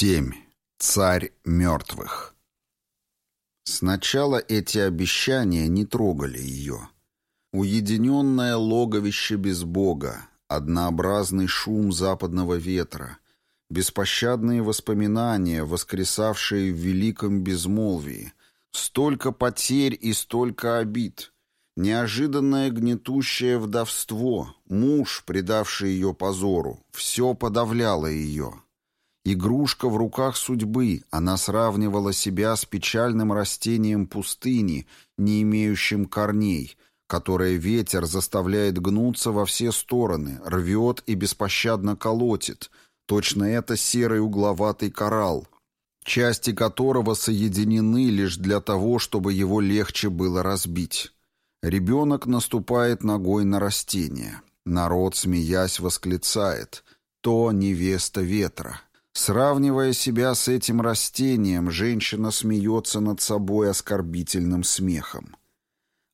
7. Царь мертвых. Сначала эти обещания не трогали ее. Уединенное логовище без Бога, однообразный шум западного ветра, беспощадные воспоминания, воскресавшие в великом безмолвии, столько потерь и столько обид, неожиданное гнетущее вдовство, муж, предавший ее позору, все подавляло ее. Игрушка в руках судьбы, она сравнивала себя с печальным растением пустыни, не имеющим корней, которое ветер заставляет гнуться во все стороны, рвет и беспощадно колотит. Точно это серый угловатый коралл, части которого соединены лишь для того, чтобы его легче было разбить. Ребенок наступает ногой на растение. Народ, смеясь, восклицает «То невеста ветра». Сравнивая себя с этим растением, женщина смеется над собой оскорбительным смехом.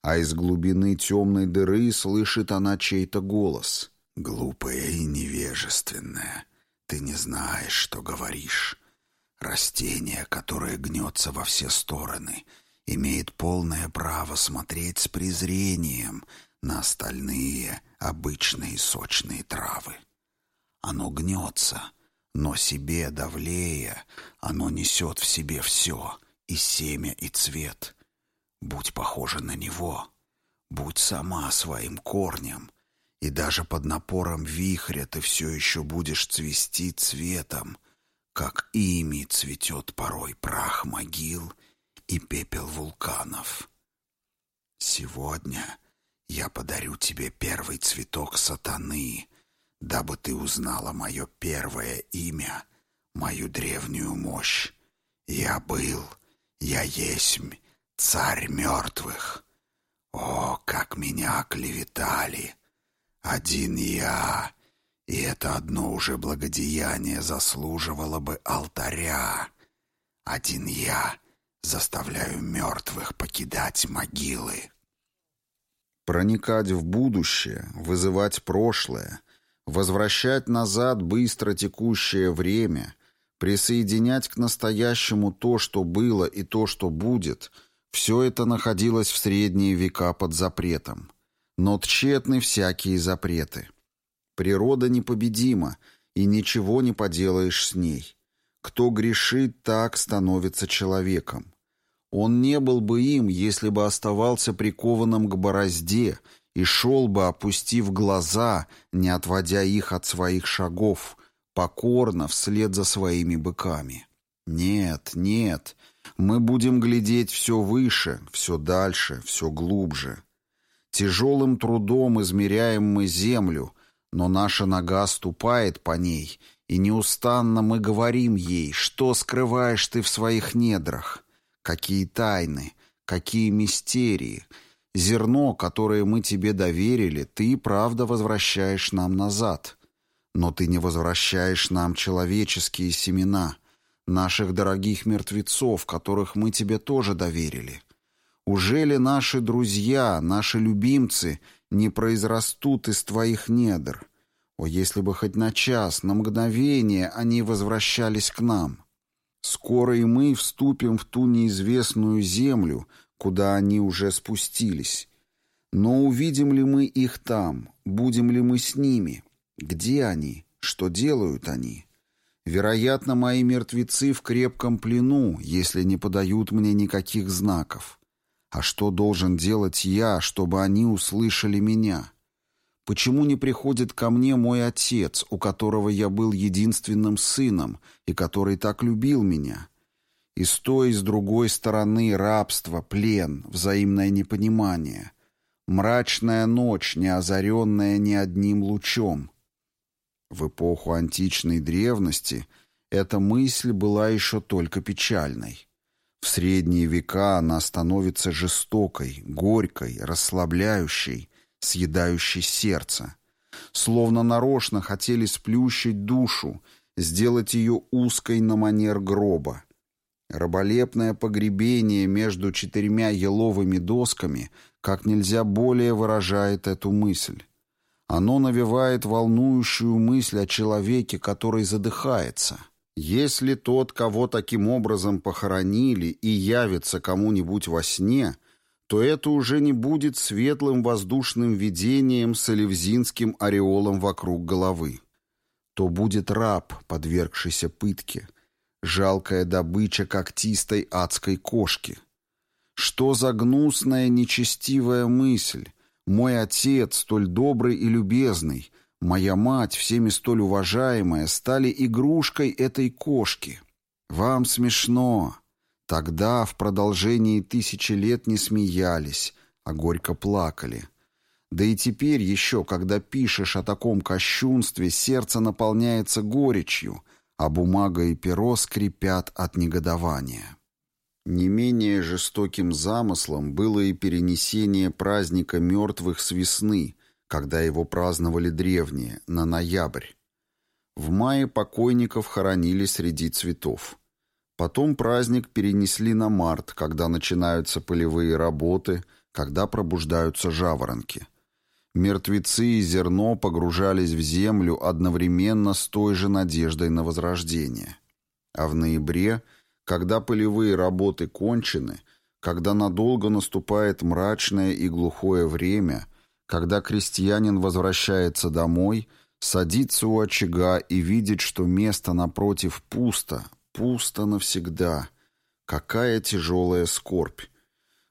А из глубины темной дыры слышит она чей-то голос. «Глупая и невежественная, ты не знаешь, что говоришь. Растение, которое гнется во все стороны, имеет полное право смотреть с презрением на остальные обычные сочные травы. Оно гнется» Но себе давлея, оно несет в себе все, и семя, и цвет. Будь похожа на него, будь сама своим корнем, и даже под напором вихря ты все еще будешь цвести цветом, как ими цветет порой прах могил и пепел вулканов. Сегодня я подарю тебе первый цветок сатаны — дабы ты узнала мое первое имя, мою древнюю мощь. Я был, я есмь, царь мертвых. О, как меня клеветали! Один я, и это одно уже благодеяние заслуживало бы алтаря. Один я заставляю мертвых покидать могилы. Проникать в будущее, вызывать прошлое, возвращать назад быстро текущее время, присоединять к настоящему то, что было и то, что будет, все это находилось в средние века под запретом. Но тщетны всякие запреты. Природа непобедима, и ничего не поделаешь с ней. Кто грешит, так становится человеком. Он не был бы им, если бы оставался прикованным к борозде и шел бы, опустив глаза, не отводя их от своих шагов, покорно вслед за своими быками. Нет, нет, мы будем глядеть все выше, все дальше, все глубже. Тяжелым трудом измеряем мы землю, но наша нога ступает по ней, и неустанно мы говорим ей, что скрываешь ты в своих недрах, какие тайны, какие мистерии — Зерно, которое мы тебе доверили, ты, правда, возвращаешь нам назад. Но ты не возвращаешь нам человеческие семена, наших дорогих мертвецов, которых мы тебе тоже доверили. Уже ли наши друзья, наши любимцы не произрастут из твоих недр? О, если бы хоть на час, на мгновение они возвращались к нам! Скоро и мы вступим в ту неизвестную землю — куда они уже спустились. Но увидим ли мы их там? Будем ли мы с ними? Где они? Что делают они? Вероятно, мои мертвецы в крепком плену, если не подают мне никаких знаков. А что должен делать я, чтобы они услышали меня? Почему не приходит ко мне мой отец, у которого я был единственным сыном и который так любил меня?» И с той, и с другой стороны рабство, плен, взаимное непонимание. Мрачная ночь, не озаренная ни одним лучом. В эпоху античной древности эта мысль была еще только печальной. В средние века она становится жестокой, горькой, расслабляющей, съедающей сердце. Словно нарочно хотели сплющить душу, сделать ее узкой на манер гроба. Раболепное погребение между четырьмя еловыми досками как нельзя более выражает эту мысль. Оно навевает волнующую мысль о человеке, который задыхается. Если тот, кого таким образом похоронили, и явится кому-нибудь во сне, то это уже не будет светлым воздушным видением с элевзинским ореолом вокруг головы. То будет раб, подвергшийся пытке, жалкая добыча когтистой адской кошки. Что за гнусная нечестивая мысль? Мой отец, столь добрый и любезный, моя мать, всеми столь уважаемая, стали игрушкой этой кошки. Вам смешно. Тогда в продолжении тысячи лет не смеялись, а горько плакали. Да и теперь еще, когда пишешь о таком кощунстве, сердце наполняется горечью, а бумага и перо скрипят от негодования. Не менее жестоким замыслом было и перенесение праздника мертвых с весны, когда его праздновали древние, на ноябрь. В мае покойников хоронили среди цветов. Потом праздник перенесли на март, когда начинаются полевые работы, когда пробуждаются жаворонки. Мертвецы и зерно погружались в землю одновременно с той же надеждой на возрождение. А в ноябре – когда полевые работы кончены, когда надолго наступает мрачное и глухое время, когда крестьянин возвращается домой, садится у очага и видит, что место напротив пусто, пусто навсегда. Какая тяжелая скорбь!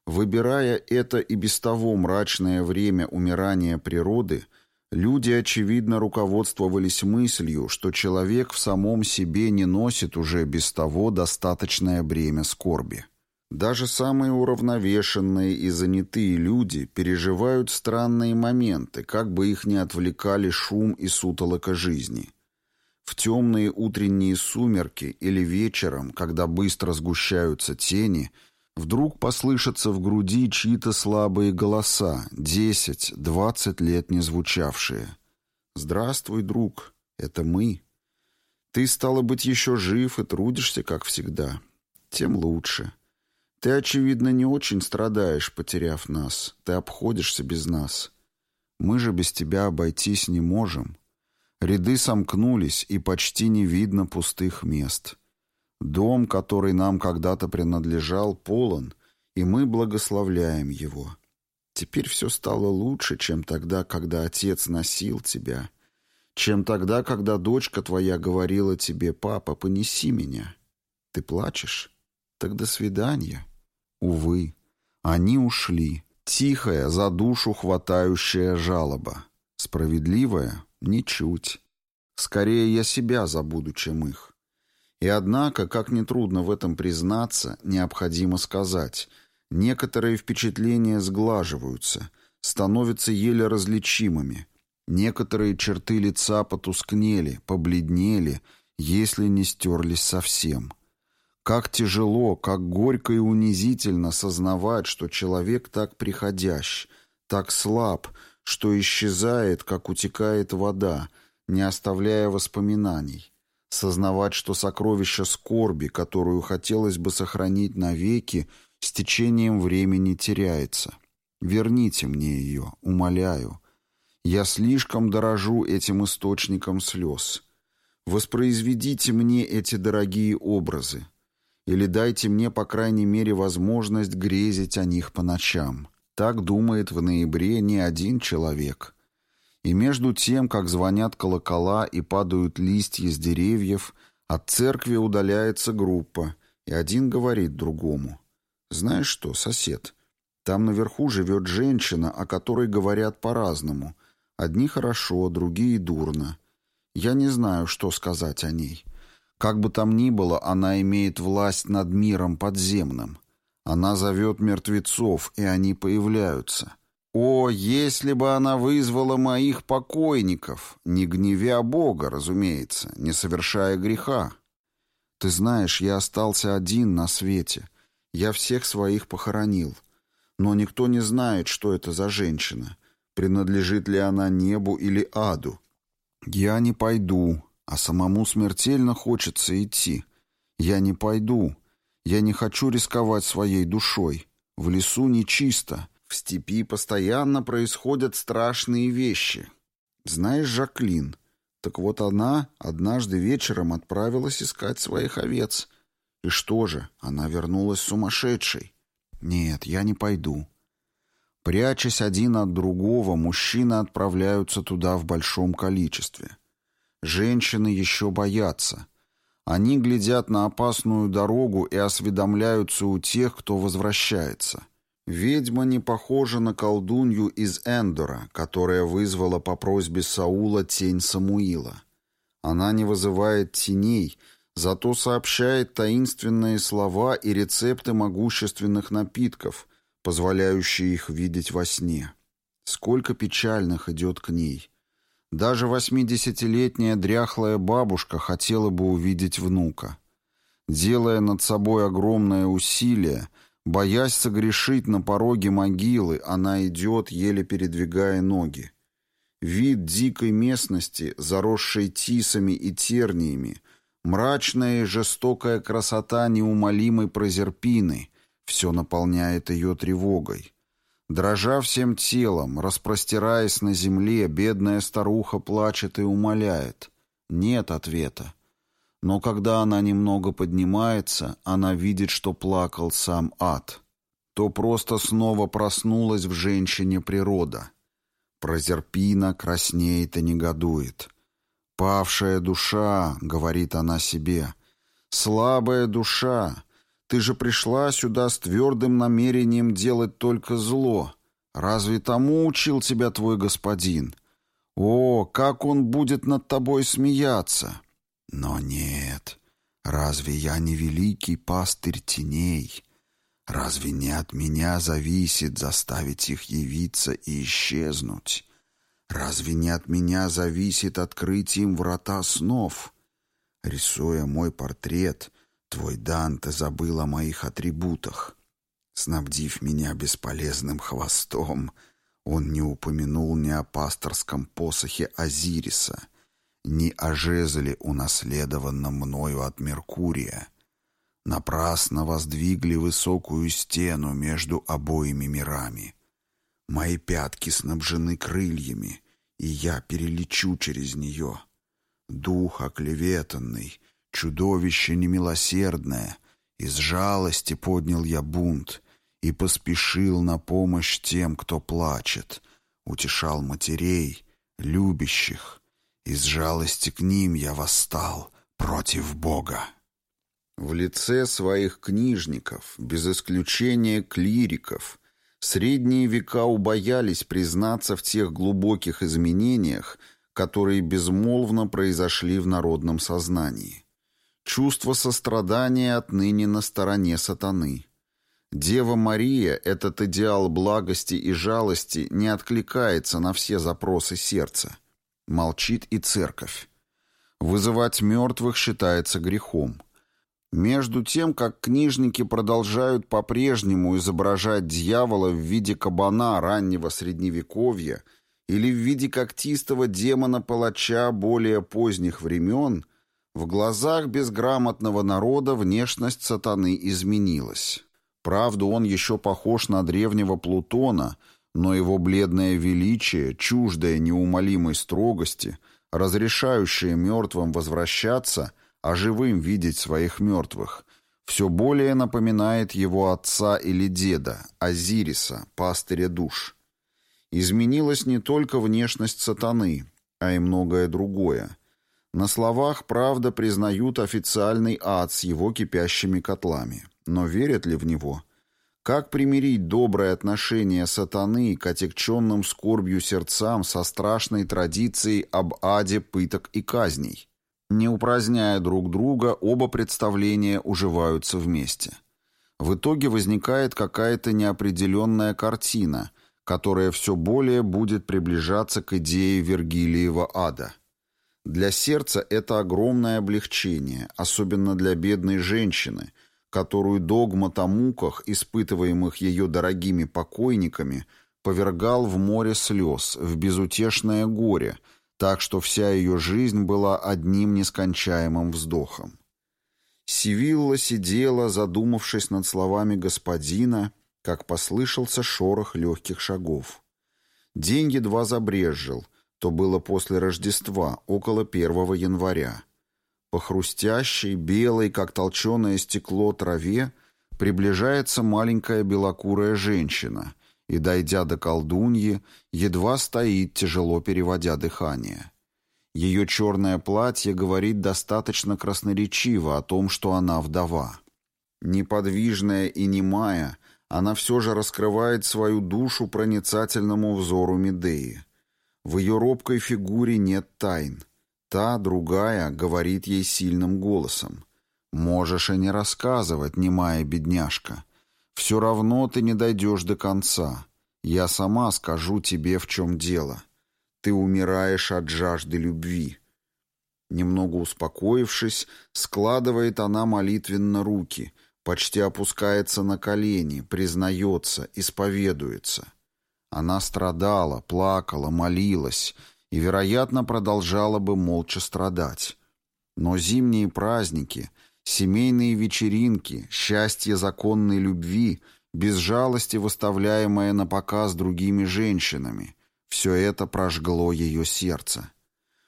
Выбирая это и без того мрачное время умирания природы, Люди, очевидно, руководствовались мыслью, что человек в самом себе не носит уже без того достаточное бремя скорби. Даже самые уравновешенные и занятые люди переживают странные моменты, как бы их ни отвлекали шум и сутолока жизни. В темные утренние сумерки или вечером, когда быстро сгущаются тени – Вдруг послышатся в груди чьи-то слабые голоса, десять, двадцать лет не звучавшие. «Здравствуй, друг, это мы. Ты, стало быть, еще жив и трудишься, как всегда. Тем лучше. Ты, очевидно, не очень страдаешь, потеряв нас. Ты обходишься без нас. Мы же без тебя обойтись не можем». Ряды сомкнулись, и почти не видно пустых мест. Дом, который нам когда-то принадлежал, полон, и мы благословляем его. Теперь все стало лучше, чем тогда, когда отец носил тебя, чем тогда, когда дочка твоя говорила тебе, «Папа, понеси меня». Ты плачешь? Так до свидания. Увы, они ушли. Тихая, за душу хватающая жалоба. Справедливая? Ничуть. Скорее я себя забуду, чем их. И однако, как нетрудно в этом признаться, необходимо сказать, некоторые впечатления сглаживаются, становятся еле различимыми, некоторые черты лица потускнели, побледнели, если не стерлись совсем. Как тяжело, как горько и унизительно сознавать, что человек так приходящ, так слаб, что исчезает, как утекает вода, не оставляя воспоминаний, Сознавать, что сокровище скорби, которую хотелось бы сохранить навеки, с течением времени теряется. Верните мне ее, умоляю. Я слишком дорожу этим источником слез. Воспроизведите мне эти дорогие образы. Или дайте мне, по крайней мере, возможность грезить о них по ночам. Так думает в ноябре не один человек. И между тем, как звонят колокола и падают листья с деревьев, от церкви удаляется группа, и один говорит другому. «Знаешь что, сосед, там наверху живет женщина, о которой говорят по-разному. Одни хорошо, другие дурно. Я не знаю, что сказать о ней. Как бы там ни было, она имеет власть над миром подземным. Она зовет мертвецов, и они появляются». О, если бы она вызвала моих покойников, не гневя Бога, разумеется, не совершая греха. Ты знаешь, я остался один на свете. Я всех своих похоронил. Но никто не знает, что это за женщина. Принадлежит ли она небу или аду. Я не пойду, а самому смертельно хочется идти. Я не пойду. Я не хочу рисковать своей душой. В лесу нечисто. В степи постоянно происходят страшные вещи. Знаешь, Жаклин, Так вот она однажды вечером отправилась искать своих овец. И что же, она вернулась сумасшедшей. Нет, я не пойду. Прячась один от другого, мужчины отправляются туда в большом количестве. Женщины еще боятся. Они глядят на опасную дорогу и осведомляются у тех, кто возвращается. Ведьма не похожа на колдунью из Эндора, которая вызвала по просьбе Саула тень Самуила. Она не вызывает теней, зато сообщает таинственные слова и рецепты могущественных напитков, позволяющие их видеть во сне. Сколько печальных идет к ней. Даже восьмидесятилетняя дряхлая бабушка хотела бы увидеть внука. Делая над собой огромное усилие, боясь согрешить на пороге могилы, она идет, еле передвигая ноги. Вид дикой местности, заросшей тисами и терниями, мрачная и жестокая красота неумолимой прозерпины — все наполняет ее тревогой. Дрожа всем телом, распростираясь на земле, бедная старуха плачет и умоляет. Нет ответа. Но когда она немного поднимается, она видит, что плакал сам ад. То просто снова проснулась в женщине природа. Прозерпина краснеет и негодует. «Павшая душа», — говорит она себе, — «слабая душа, ты же пришла сюда с твердым намерением делать только зло. Разве тому учил тебя твой господин? О, как он будет над тобой смеяться! Но нет, разве я не великий пастырь теней? Разве не от меня зависит заставить их явиться и исчезнуть? Разве не от меня зависит открыть им врата снов? Рисуя мой портрет, Твой Данте забыл о моих атрибутах. Снабдив меня бесполезным хвостом, он не упомянул ни о пасторском посохе Азириса, ни о жезле, унаследованном мною от Меркурия. Напрасно воздвигли высокую стену между обоими мирами. Мои пятки снабжены крыльями, и я перелечу через нее. Дух оклеветанный — Чудовище немилосердное, из жалости поднял я бунт и поспешил на помощь тем, кто плачет, утешал матерей, любящих. Из жалости к ним я восстал против Бога. В лице своих книжников, без исключения клириков, средние века убоялись признаться в тех глубоких изменениях, которые безмолвно произошли в народном сознании. Чувство сострадания отныне на стороне сатаны. Дева Мария, этот идеал благости и жалости, не откликается на все запросы сердца. Молчит и церковь. Вызывать мертвых считается грехом. Между тем, как книжники продолжают по-прежнему изображать дьявола в виде кабана раннего средневековья или в виде когтистого демона-палача более поздних времен – в глазах безграмотного народа внешность сатаны изменилась. Правда, он еще похож на древнего Плутона, но его бледное величие, чуждое неумолимой строгости, разрешающее мертвым возвращаться, а живым видеть своих мертвых, все более напоминает его отца или деда, Азириса, пастыря душ. Изменилась не только внешность сатаны, а и многое другое – на словах, правда, признают официальный ад с его кипящими котлами. Но верят ли в него? Как примирить доброе отношение сатаны к отягченным скорбью сердцам со страшной традицией об аде пыток и казней? Не упраздняя друг друга, оба представления уживаются вместе. В итоге возникает какая-то неопределенная картина, которая все более будет приближаться к идее Вергилиева ада – для сердца это огромное облегчение, особенно для бедной женщины, которую догмат о муках, испытываемых ее дорогими покойниками, повергал в море слез, в безутешное горе, так что вся ее жизнь была одним нескончаемым вздохом. Сивилла сидела, задумавшись над словами господина, как послышался шорох легких шагов. День едва забрезжил, то было после Рождества, около 1 января. По хрустящей, белой, как толченое стекло, траве приближается маленькая белокурая женщина и, дойдя до колдуньи, едва стоит, тяжело переводя дыхание. Ее черное платье говорит достаточно красноречиво о том, что она вдова. Неподвижная и немая, она все же раскрывает свою душу проницательному взору Медеи. В ее робкой фигуре нет тайн. Та, другая, говорит ей сильным голосом. «Можешь и не рассказывать, немая бедняжка. Все равно ты не дойдешь до конца. Я сама скажу тебе, в чем дело. Ты умираешь от жажды любви». Немного успокоившись, складывает она молитвенно руки, почти опускается на колени, признается, исповедуется. Она страдала, плакала, молилась и, вероятно, продолжала бы молча страдать. Но зимние праздники, семейные вечеринки, счастье законной любви, без жалости выставляемое на показ другими женщинами — все это прожгло ее сердце.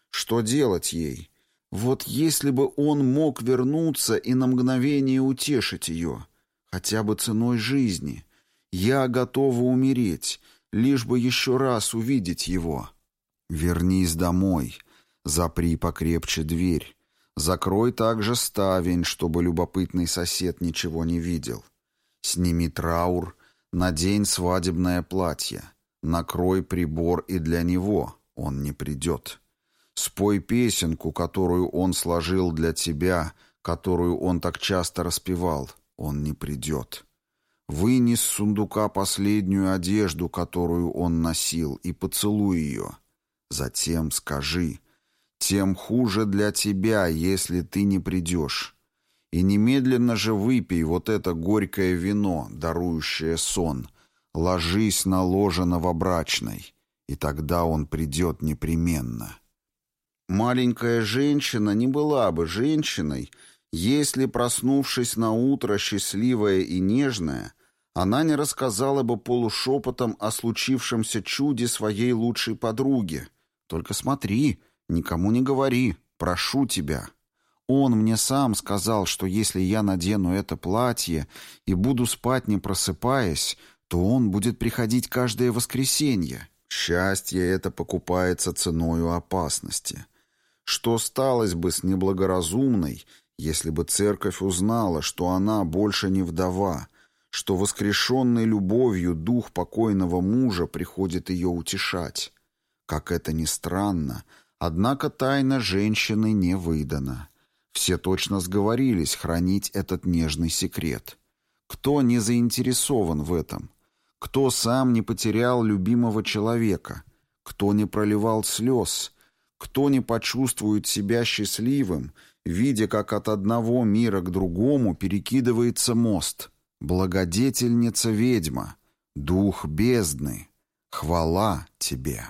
Что делать ей? Вот если бы он мог вернуться и на мгновение утешить ее, хотя бы ценой жизни. Я готова умереть, лишь бы еще раз увидеть его. Вернись домой, запри покрепче дверь, закрой также ставень, чтобы любопытный сосед ничего не видел. Сними траур, надень свадебное платье, накрой прибор и для него, он не придет. Спой песенку, которую он сложил для тебя, которую он так часто распевал, он не придет. Выни с сундука последнюю одежду, которую он носил, и поцелуй ее. Затем скажи, тем хуже для тебя, если ты не придешь. И немедленно же выпей вот это горькое вино, дарующее сон. Ложись на ложе новобрачной, и тогда он придет непременно. Маленькая женщина не была бы женщиной, если, проснувшись на утро счастливая и нежная, она не рассказала бы полушепотом о случившемся чуде своей лучшей подруге. «Только смотри, никому не говори, прошу тебя». Он мне сам сказал, что если я надену это платье и буду спать не просыпаясь, то он будет приходить каждое воскресенье. Счастье это покупается ценою опасности. Что сталось бы с неблагоразумной, если бы церковь узнала, что она больше не вдова, что воскрешенный любовью дух покойного мужа приходит ее утешать. Как это ни странно, однако тайна женщины не выдана. Все точно сговорились хранить этот нежный секрет. Кто не заинтересован в этом? Кто сам не потерял любимого человека? Кто не проливал слез? Кто не почувствует себя счастливым, видя, как от одного мира к другому перекидывается мост — Благодетельница-ведьма, дух бездны, хвала тебе.